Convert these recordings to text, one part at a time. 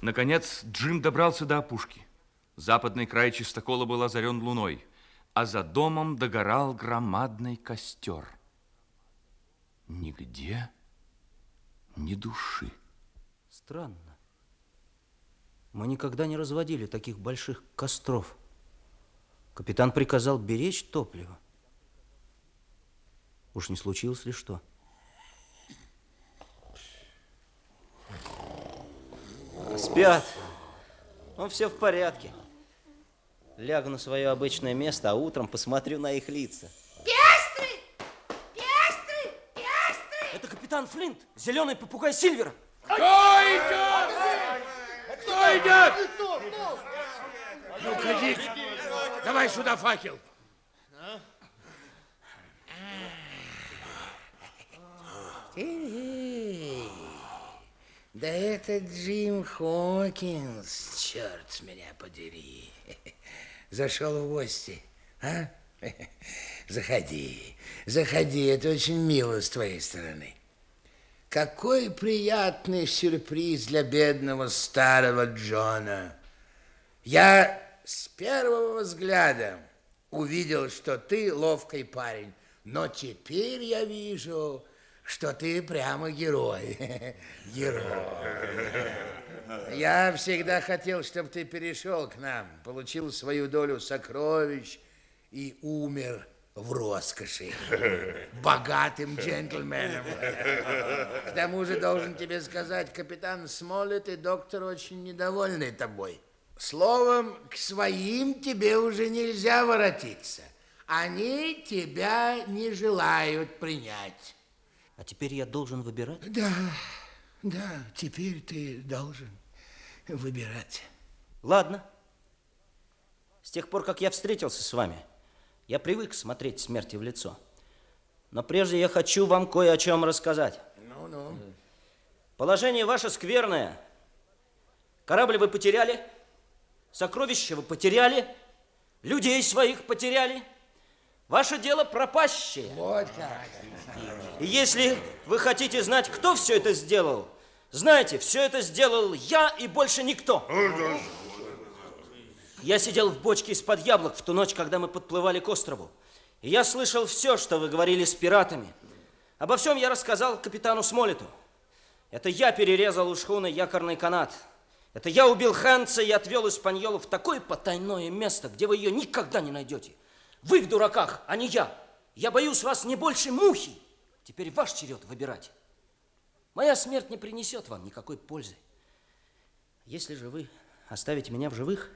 Наконец Джим добрался до опушки. Западный край чистокола был озарен луной, а за домом догорал громадный костер. Нигде ни души. Странно. Мы никогда не разводили таких больших костров. Капитан приказал беречь топливо. Уж не случилось ли что? Спят. Ну, все в порядке. Лягу на свое обычное место, а утром посмотрю на их лица. Пестрый! Пестрый! Пестрый! Это капитан Флинт, зеленый попугай Сильвера. Кто идет? Кто идет? Ну, ходи. Давай сюда факел. Да это Джим Хокинс, черт меня подери. Зашел в гости, а? Заходи, заходи, это очень мило с твоей стороны. Какой приятный сюрприз для бедного старого Джона. Я с первого взгляда увидел, что ты ловкий парень, но теперь я вижу, что ты прямо герой. Герой. Я всегда хотел, чтобы ты перешел к нам, получил свою долю сокровищ и умер в роскоши. Богатым джентльменом. К тому же должен тебе сказать, капитан Смолет и доктор очень недовольны тобой. Словом, к своим тебе уже нельзя воротиться. Они тебя не желают принять. А теперь я должен выбирать? Да, да, теперь ты должен выбирать. Ладно. С тех пор, как я встретился с вами, я привык смотреть смерти в лицо. Но прежде я хочу вам кое о чем рассказать. Ну-ну. Положение ваше скверное. Корабль вы потеряли, сокровища вы потеряли, людей своих потеряли. Ваше дело пропащее. Вот как. И если вы хотите знать, кто все это сделал, знаете, все это сделал я и больше никто. Я сидел в бочке из-под яблок в ту ночь, когда мы подплывали к острову. И я слышал все, что вы говорили с пиратами. Обо всем я рассказал капитану Смолету. Это я перерезал у шхуны якорный канат. Это я убил Ханца и отвел Испаньолу в такое потайное место, где вы ее никогда не найдете. Вы в дураках, а не я. Я боюсь вас не больше мухи. Теперь ваш черед выбирать. Моя смерть не принесет вам никакой пользы. Если же вы оставите меня в живых,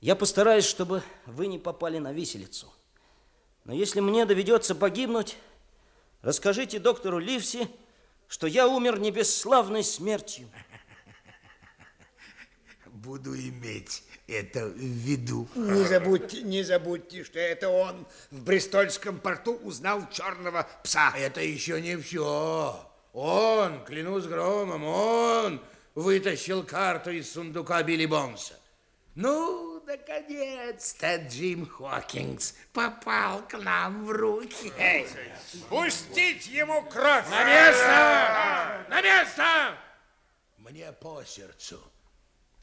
я постараюсь, чтобы вы не попали на виселицу. Но если мне доведется погибнуть, расскажите доктору Ливси, что я умер не бесславной смертью. Буду иметь это в виду. Не забудьте, не забудьте, что это он в Бристольском порту узнал черного пса. Это еще не все. Он, клянусь громом, он вытащил карту из сундука Билли Бонса. Ну, наконец-то Джим Хокингс попал к нам в руки. Пустить ему кровь! На место! На место! Мне по сердцу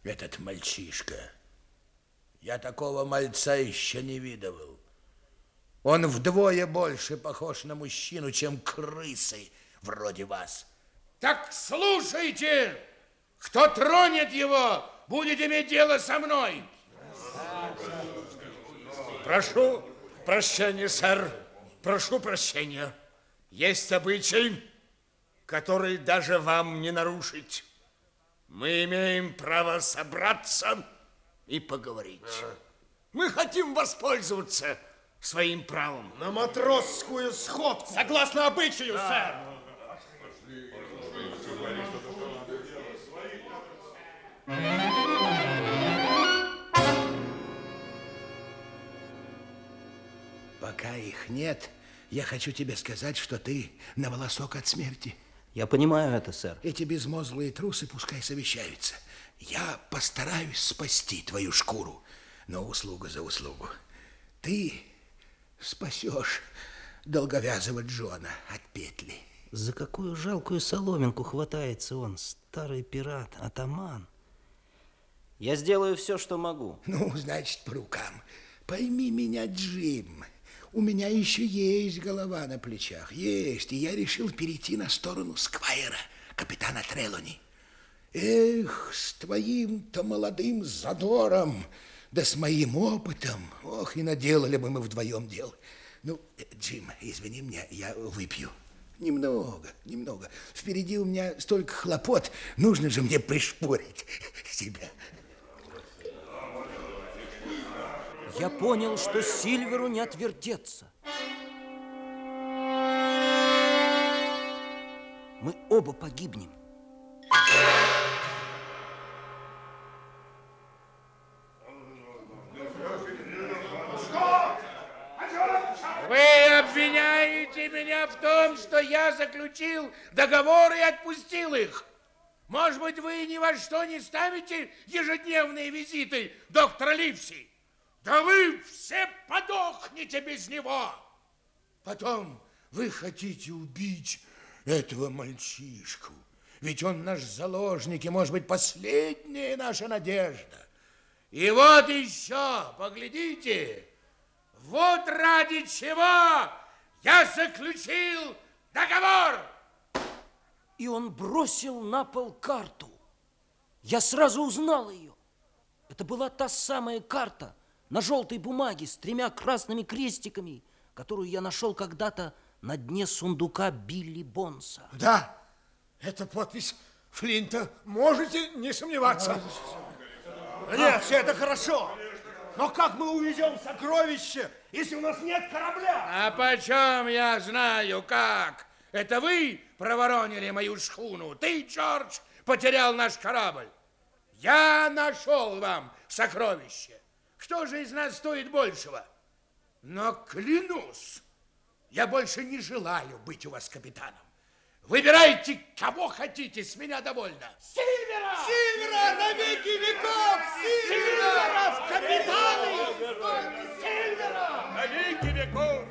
этот мальчишка. Я такого мальца еще не видывал. Он вдвое больше похож на мужчину, чем крысы вроде вас. Так слушайте! Кто тронет его, будет иметь дело со мной. Прошу прощения, сэр. Прошу прощения. Есть обычай, который даже вам не нарушить. Мы имеем право собраться и поговорить. Мы хотим воспользоваться своим правом. На матросскую сходку. Согласно обычаю, сэр. Пока их нет, я хочу тебе сказать, что ты на волосок от смерти. Я понимаю это, сэр. Эти безмозглые трусы пускай совещаются. Я постараюсь спасти твою шкуру, но услуга за услугу. Ты спасешь долговязого Джона от петли. За какую жалкую соломинку хватается он, старый пират, атаман? Я сделаю все, что могу. Ну, значит, по рукам. Пойми меня, Джим. У меня еще есть голова на плечах. Есть. И я решил перейти на сторону Сквайра, капитана Трелони. Эх, с твоим-то молодым задором, да с моим опытом. Ох, и наделали бы мы вдвоем дел. Ну, э, Джим, извини меня, я выпью. Немного, немного. Впереди у меня столько хлопот. Нужно же мне пришпорить себя. Я понял, что Сильверу не отвертеться. Мы оба погибнем. Вы обвиняете меня в том, что я заключил договор и отпустил их. Может быть, вы ни во что не ставите ежедневные визиты доктора Ливси? Да вы все подохнете без него. Потом вы хотите убить этого мальчишку. Ведь он наш заложник и, может быть, последняя наша надежда. И вот еще, поглядите, вот ради чего я заключил договор. И он бросил на пол карту. Я сразу узнал ее. Это была та самая карта на желтой бумаге с тремя красными крестиками, которую я нашел когда-то на дне сундука Билли Бонса. Да, это подпись Флинта. Можете не сомневаться. Нет, все это хорошо. Но как мы увезем сокровище, если у нас нет корабля? А почем я знаю, как? Это вы проворонили мою шхуну. Ты, Джордж, потерял наш корабль. Я нашел вам сокровище. Кто же из нас стоит большего? Но клянусь, я больше не желаю быть у вас капитаном. Выбирайте, кого хотите, с меня довольно. Сильвера! Сильвера на веки веков! Сильвера в капитаны! Сильвера! На веки веков!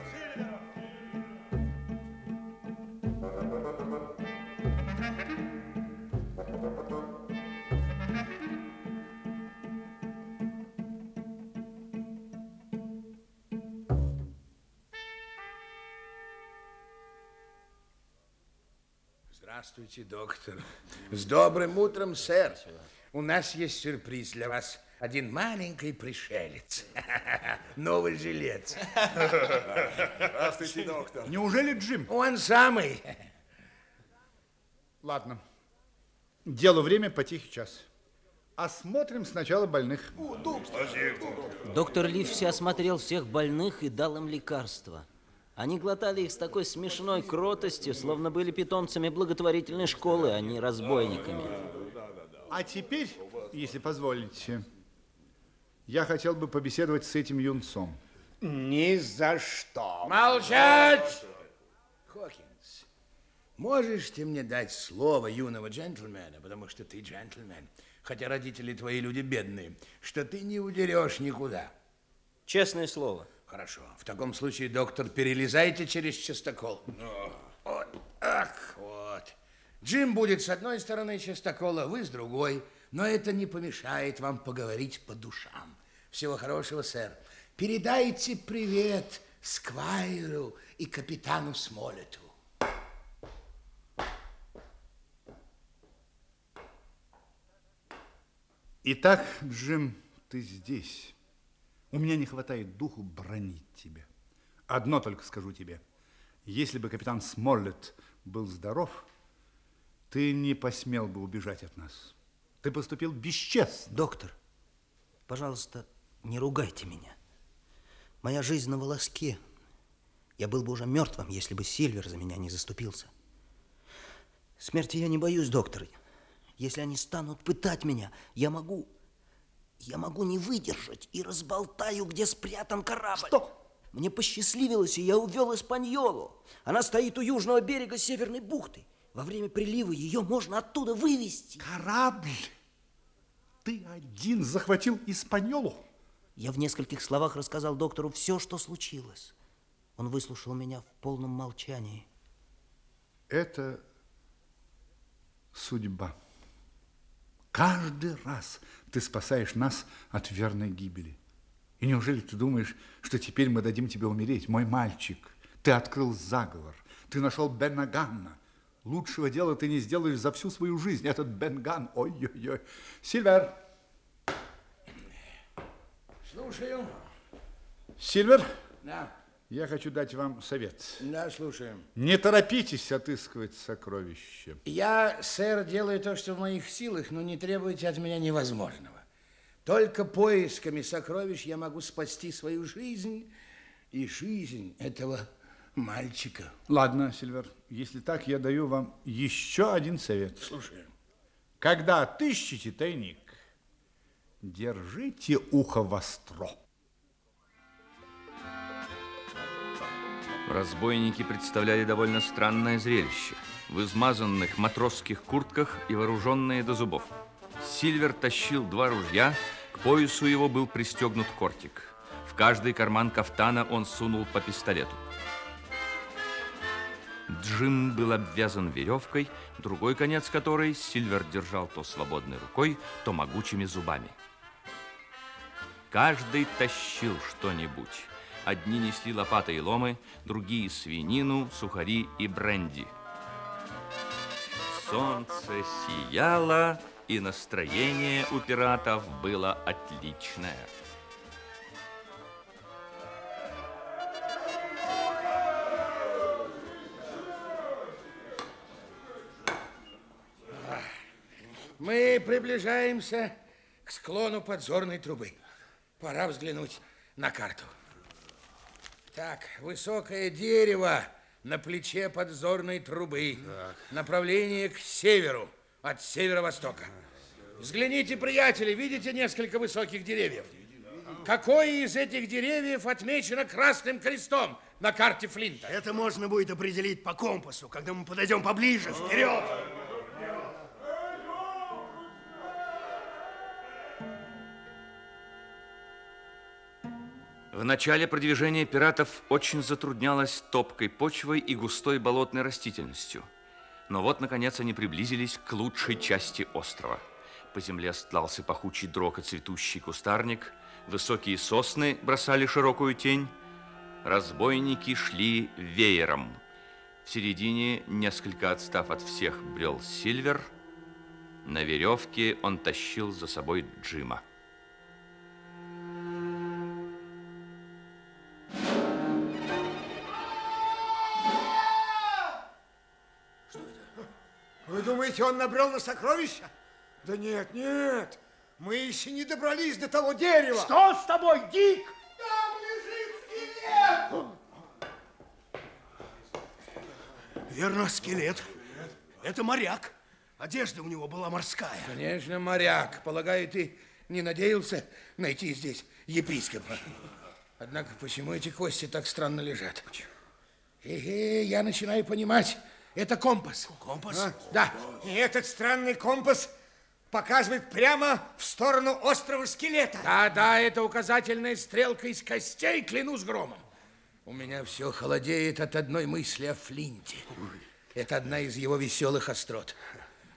Здравствуйте, доктор. С добрым утром, сэр. У нас есть сюрприз для вас. Один маленький пришелец. Новый жилец. Здравствуйте, доктор. Неужели Джим? Он самый. Ладно. Делу время по тихий час. Осмотрим сначала больных. Доктор Ливси осмотрел всех больных и дал им лекарства. Они глотали их с такой смешной кротостью, словно были питомцами благотворительной школы, а не разбойниками. А теперь, если позволите, я хотел бы побеседовать с этим юнцом. Ни за что. Молчать! Хокинс, можешь ты мне дать слово юного джентльмена, потому что ты джентльмен, хотя родители твои люди бедные, что ты не удерешь никуда? Честное слово. Хорошо. В таком случае, доктор, перелезайте через частокол. Вот. Ах, вот. Джим будет с одной стороны частокола, вы с другой. Но это не помешает вам поговорить по душам. Всего хорошего, сэр. Передайте привет Сквайру и капитану Смолету. Итак, Джим, ты здесь. У меня не хватает духу бронить тебя. Одно только скажу тебе. Если бы капитан Смоллет был здоров, ты не посмел бы убежать от нас. Ты поступил бесчестно. Доктор, пожалуйста, не ругайте меня. Моя жизнь на волоске. Я был бы уже мертвым, если бы Сильвер за меня не заступился. Смерти я не боюсь, доктор. Если они станут пытать меня, я могу... Я могу не выдержать и разболтаю, где спрятан корабль. Что? Мне посчастливилось, и я увел Испаньолу. Она стоит у южного берега Северной бухты. Во время прилива ее можно оттуда вывести. Корабль? Ты один захватил Испаньолу? Я в нескольких словах рассказал доктору все, что случилось. Он выслушал меня в полном молчании. Это судьба. Каждый раз ты спасаешь нас от верной гибели. И неужели ты думаешь, что теперь мы дадим тебе умереть, мой мальчик? Ты открыл заговор, ты нашел Беннаганна. Лучшего дела ты не сделаешь за всю свою жизнь. Этот Бенган, ой-ой-ой. Сильвер, Слушаю. Сильвер, Да, я хочу дать вам совет. да, слушаем. Не торопитесь отыскивать сокровища. Я, сэр, делаю то, что в моих силах, но не требуйте от меня невозможного. Только поисками сокровищ я могу спасти свою жизнь и жизнь этого мальчика. Ладно, Сильвер, если так, я даю вам еще один совет. Слушаю. Когда отыщете тайник, держите ухо востро. Разбойники представляли довольно странное зрелище. В измазанных матросских куртках и вооруженные до зубов. Сильвер тащил два ружья, к поясу его был пристегнут кортик. В каждый карман кафтана он сунул по пистолету. Джим был обвязан веревкой, другой конец которой Сильвер держал то свободной рукой, то могучими зубами. Каждый тащил что-нибудь. Одни несли лопаты и ломы, другие свинину, сухари и бренди. Солнце сияло, и настроение у пиратов было отличное. Мы приближаемся к склону подзорной трубы. Пора взглянуть на карту. Так, высокое дерево на плече подзорной трубы. Направление к северу, от северо-востока. Взгляните, приятели, видите несколько высоких деревьев? Какое из этих деревьев отмечено красным крестом на карте Флинта? Это можно будет определить по компасу, когда мы подойдем поближе. Вперед! Начале продвижение пиратов очень затруднялось топкой почвой и густой болотной растительностью. Но вот, наконец, они приблизились к лучшей части острова. По земле стлался пахучий дрог и цветущий кустарник, высокие сосны бросали широкую тень, разбойники шли веером. В середине, несколько отстав от всех, брел Сильвер. На веревке он тащил за собой Джима. Думаете, он набрел на сокровища? Да нет, нет. Мы еще не добрались до того дерева. Что с тобой, Дик? Там лежит скелет! Верно, скелет. Это моряк. Одежда у него была морская. Конечно, моряк. Полагаю, ты не надеялся найти здесь епископа. Однако, почему эти кости так странно лежат? Эге, я начинаю понимать. Это компас. Компас? Да. И этот странный компас показывает прямо в сторону острова скелета. Да, да, это указательная стрелка из костей, клянусь громом. У меня все холодеет от одной мысли о Флинте. Это одна из его веселых острот.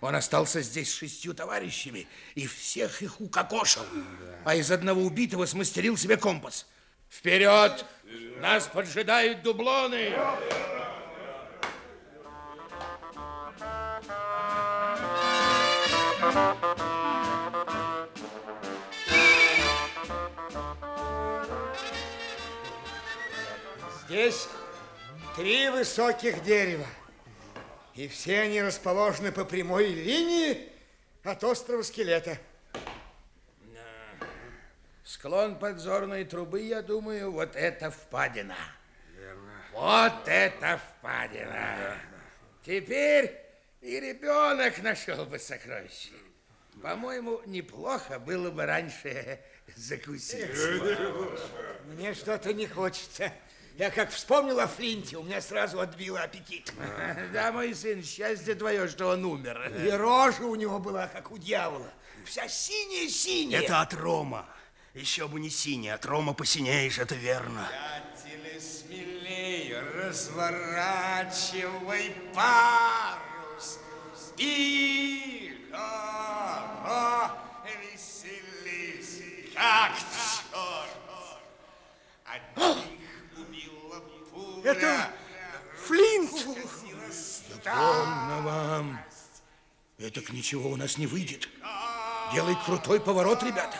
Он остался здесь с шестью товарищами и всех их укокошил. А из одного убитого смастерил себе компас. Вперед! Нас поджидают дублоны! Здесь три высоких дерева. И все они расположены по прямой линии от острова скелета. Склон подзорной трубы, я думаю, вот это впадина. Вот это впадина. Теперь и ребенок нашел бы сокровище. По-моему, неплохо было бы раньше закусить. Мне что-то не хочется. Я как вспомнил о Флинте, у меня сразу отбило аппетит. Да, мой сын, счастье твое, что он умер. И рожа у него была, как у дьявола. Вся синяя-синяя. Это от Рома. Еще бы не синий, от Рома посинеешь, это верно. Приятели, смелее, Разворачивай парус го, веселись, как черт. Одних убила пуля. Это Флинт! Помно вам. Этак ничего у нас не выйдет. Делай крутой поворот, ребята.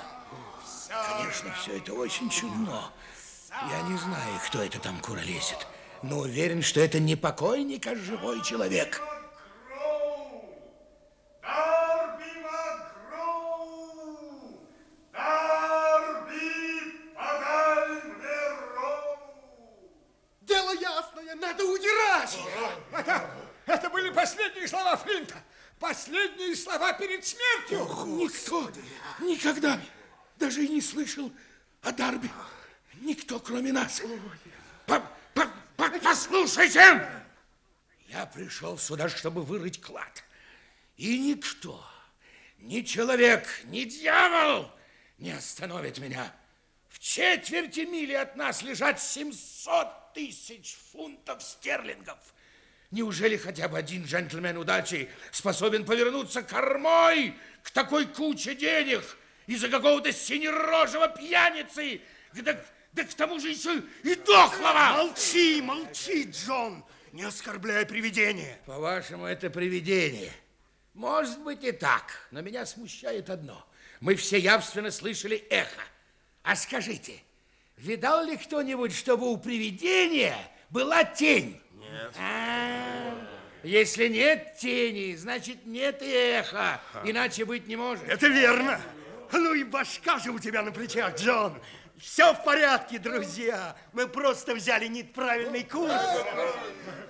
Конечно, все это очень чудно. Я не знаю, кто это там куролесит, но уверен, что это не покойник, а живой человек. Дарби Макроу! Дарби Пагальвероу! Дело ясное, надо удирать. Это, это были последние слова Флинта. Последние смертью. Никто никогда даже и не слышал о Дарби. Никто, кроме нас. По- по- по- Послушайте! Я пришел сюда, чтобы вырыть клад. И никто, ни человек, ни дьявол не остановит меня. В четверти мили от нас лежат 700 тысяч фунтов стерлингов. Неужели хотя бы один джентльмен удачи способен повернуться кормой к такой куче денег из-за какого-то синерожего пьяницы, да, да к тому же еще и дохлого? Молчи, молчи, Джон, не оскорбляй привидение. По-вашему, это привидение. Может быть и так, но меня смущает одно. Мы все явственно слышали эхо. А скажите, видал ли кто-нибудь, чтобы у привидения была тень? Нет. если нет тени, значит нет и эха. Иначе быть не может. Это верно. Ну и башка же у тебя на плечах, Джон. Все в порядке, друзья. Мы просто взяли неправильный курс.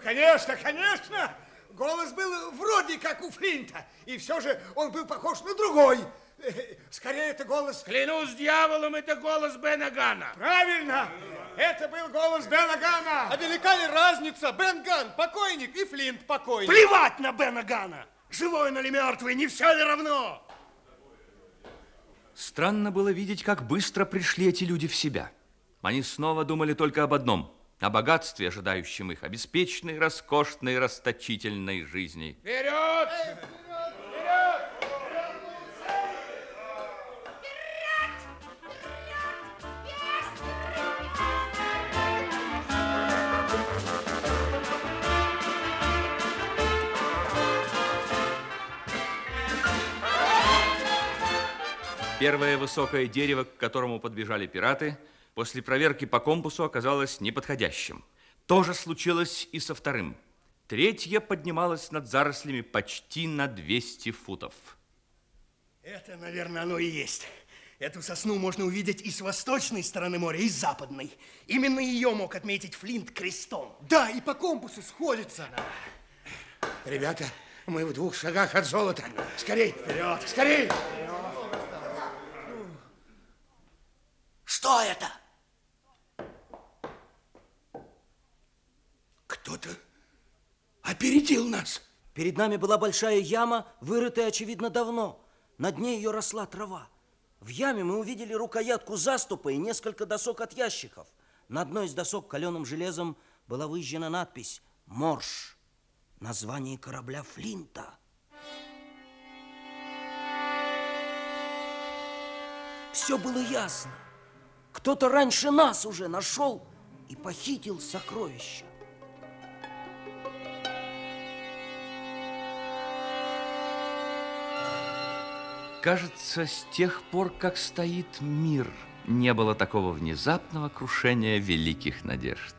Конечно, конечно. Голос был вроде как у Флинта. И все же он был похож на другой. Скорее, это голос... Клянусь дьяволом, это голос Бена Гана. Правильно. Это был голос Бена Гана. А велика ли разница? Бен Ган покойник и Флинт покойник. Плевать на Бена Гана. Живой он или мертвый, не все ли равно? Странно было видеть, как быстро пришли эти люди в себя. Они снова думали только об одном – о богатстве, ожидающем их, о беспечной, роскошной, расточительной жизни. Вперед! Первое высокое дерево, к которому подбежали пираты, после проверки по компасу оказалось неподходящим. То же случилось и со вторым. Третье поднималось над зарослями почти на 200 футов. Это, наверное, оно и есть. Эту сосну можно увидеть и с восточной стороны моря, и с западной. Именно ее мог отметить Флинт крестом. Да, и по компасу сходится. Ребята, мы в двух шагах от золота. Скорей! Вперед! Скорей! Что это? Кто-то опередил нас. Перед нами была большая яма, вырытая, очевидно, давно. На дне ее росла трава. В яме мы увидели рукоятку заступа и несколько досок от ящиков. На одной из досок каленым железом была выжжена надпись «Морж». Название корабля Флинта. Все было ясно. Кто-то раньше нас уже нашел и похитил сокровища. Кажется, с тех пор, как стоит мир, не было такого внезапного крушения великих надежд.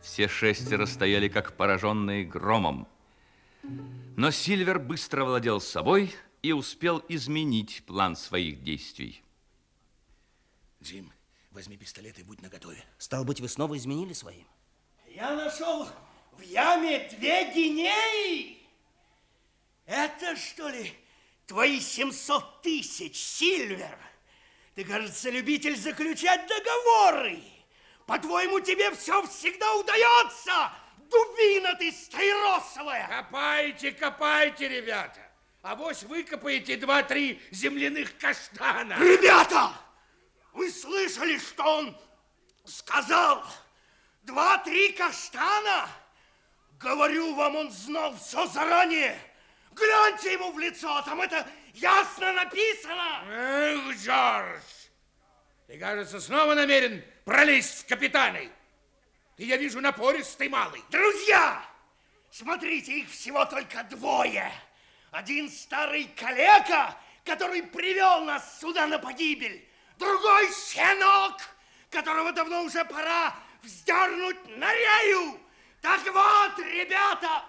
Все шестеро стояли, как пораженные громом. Но Сильвер быстро владел собой и успел изменить план своих действий. Джим, возьми пистолет и будь наготове. Стал быть, вы снова изменили свои? Я нашел в яме две гинеи. Это, что ли, твои 700 тысяч, Сильвер? Ты, кажется, любитель заключать договоры. По-твоему, тебе все всегда удается? Дубина ты стаиросовая! Копайте, копайте, ребята. А вось выкопаете два-три земляных каштана. Ребята, вы слышали, что он сказал? два-три каштана. Говорю вам, он знал все заранее. Гляньте ему в лицо, там это ясно написано. Эх, Джордж, ты, кажется, снова намерен пролезть в капитаны. Ты, я вижу, напористый малый. Друзья, смотрите, их всего только двое. Один старый калека, который привел нас сюда на погибель. Другой щенок, которого давно уже пора вздернуть на рею. Так вот, ребята...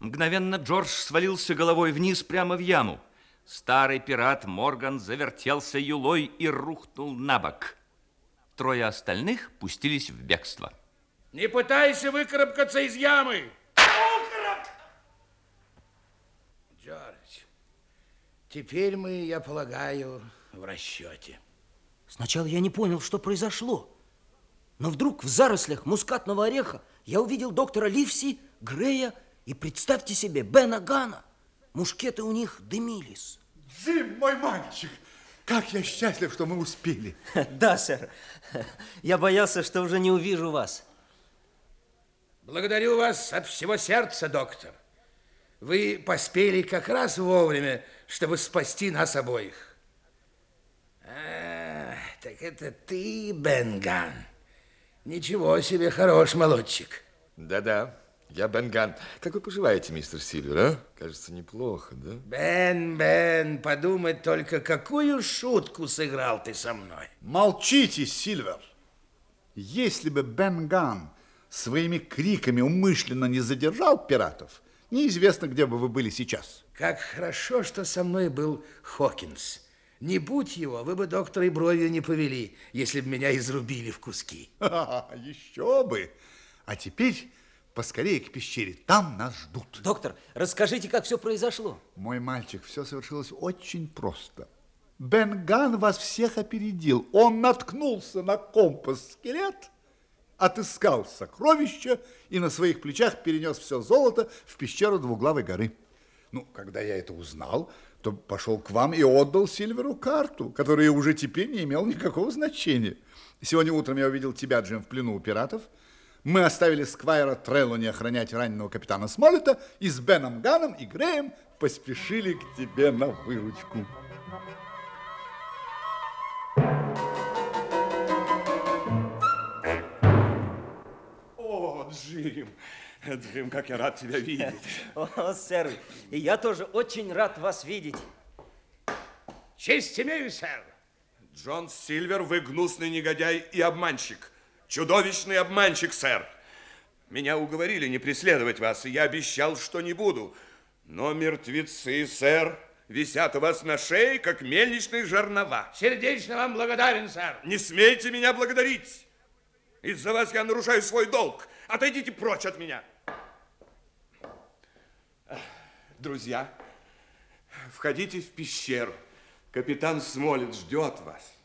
Мгновенно Джордж свалился головой вниз прямо в яму. Старый пират Морган завертелся юлой и рухнул на бок. Трое остальных пустились в бегство. Не пытайся выкарабкаться из ямы. Джордж, теперь мы, я полагаю, в расчете. Сначала я не понял, что произошло. Но вдруг в зарослях мускатного ореха я увидел доктора Ливси, Грея и, представьте себе, Бена Гана. Мушкеты у них дымились. Джим, мой мальчик, как я счастлив, что мы успели. Да, сэр. Я боялся, что уже не увижу вас. Благодарю вас от всего сердца, доктор. Вы поспели как раз вовремя, чтобы спасти нас обоих. А, так это ты, Бенган. Ничего себе, хорош молодчик. Да-да, я Бенган. Как вы поживаете, мистер Сильвер, а? Кажется, неплохо, да? Бен, Бен, подумай только, какую шутку сыграл ты со мной. Молчите, Сильвер. Если бы Бен Ган своими криками умышленно не задержал пиратов, неизвестно, где бы вы были сейчас. Как хорошо, что со мной был Хокинс. Не будь его, вы бы доктора и бровью не повели, если бы меня изрубили в куски. Еще бы. А теперь поскорее к пещере, там нас ждут. Доктор, расскажите, как все произошло. Мой мальчик, все совершилось очень просто. Бен Ган вас всех опередил. Он наткнулся на компас-скелет, отыскал сокровища и на своих плечах перенес все золото в пещеру двуглавой горы. Ну, когда я это узнал, то пошел к вам и отдал Сильверу карту, которая уже теперь не имела никакого значения. Сегодня утром я увидел тебя, Джим, в плену у пиратов. Мы оставили Сквайра Треллони охранять раненого капитана Смолета и с Беном Ганом и Греем поспешили к тебе на выручку. О, Джим, Джим, как я рад тебя видеть. О, сэр, и я тоже очень рад вас видеть. Честь имею, сэр. Джон Сильвер, вы гнусный негодяй и обманщик. Чудовищный обманщик, сэр. Меня уговорили не преследовать вас, и я обещал, что не буду. Но мертвецы, сэр, висят у вас на шее, как мельничные жернова. Сердечно вам благодарен, сэр. Не смейте меня благодарить. Из-за вас я нарушаю свой долг. Отойдите прочь от меня. Друзья, входите в пещеру. Капитан Смолет ждет вас.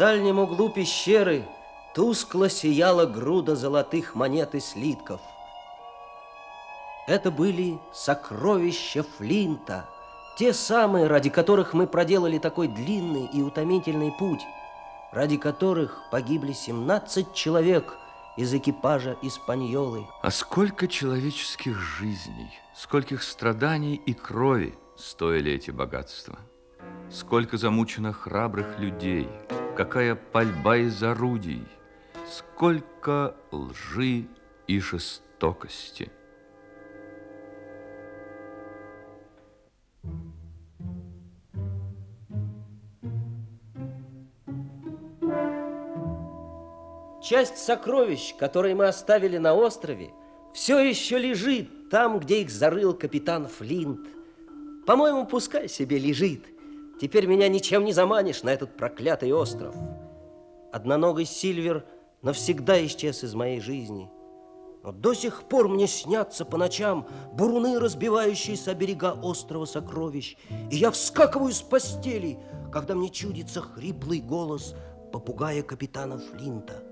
Дальнем углу пещеры тускло сияла груда золотых монет и слитков. Это были сокровища Флинта, те самые, ради которых мы проделали такой длинный и утомительный путь, ради которых погибли 17 человек из экипажа Испаньолы. А сколько человеческих жизней, скольких страданий и крови стоили эти богатства? Сколько замучено храбрых людей, какая пальба из орудий, сколько лжи и жестокости. Часть сокровищ, которые мы оставили на острове, все еще лежит там, где их зарыл капитан Флинт. По-моему, пускай себе лежит. Теперь меня ничем не заманишь на этот проклятый остров. Одноногий Сильвер навсегда исчез из моей жизни. Но до сих пор мне снятся по ночам буруны, разбивающиеся о берега острова сокровищ. И я вскакиваю с постели, когда мне чудится хриплый голос попугая капитана Флинта.